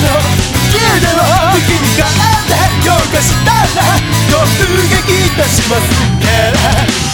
のでも君があって強化したら突撃いたしますか